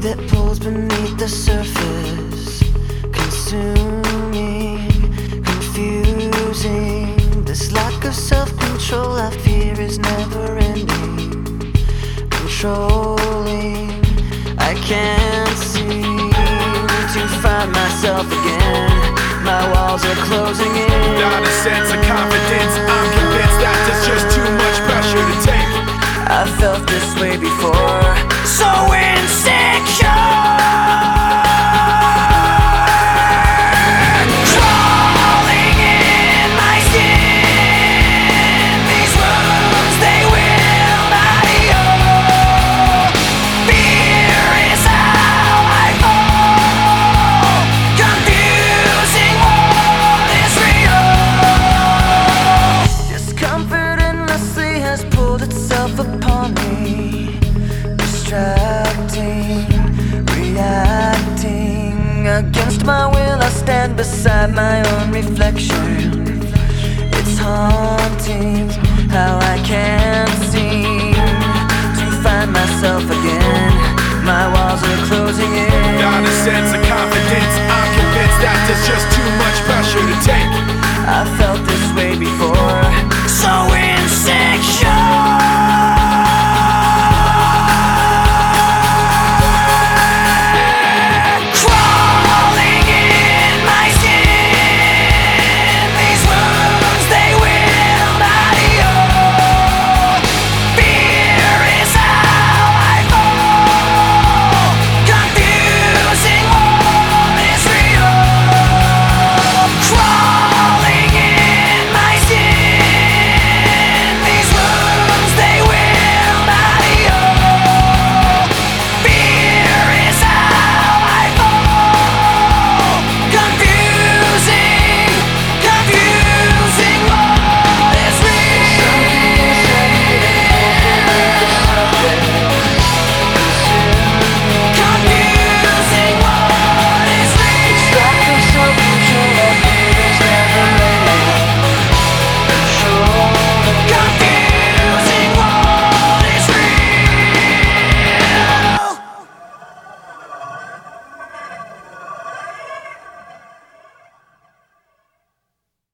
the surface, consuming, confusing. This lack of self control I fear is never ending. Controlling, I can't seem to find myself again. My walls are closing in. Not a sense of confidence. I'm convinced that there's just too much pressure to take. I felt this way before. Against my will. I stand beside my own reflection. It's haunting how I can't seem to find myself again. My walls are closing in. Not a sense of confidence. I'm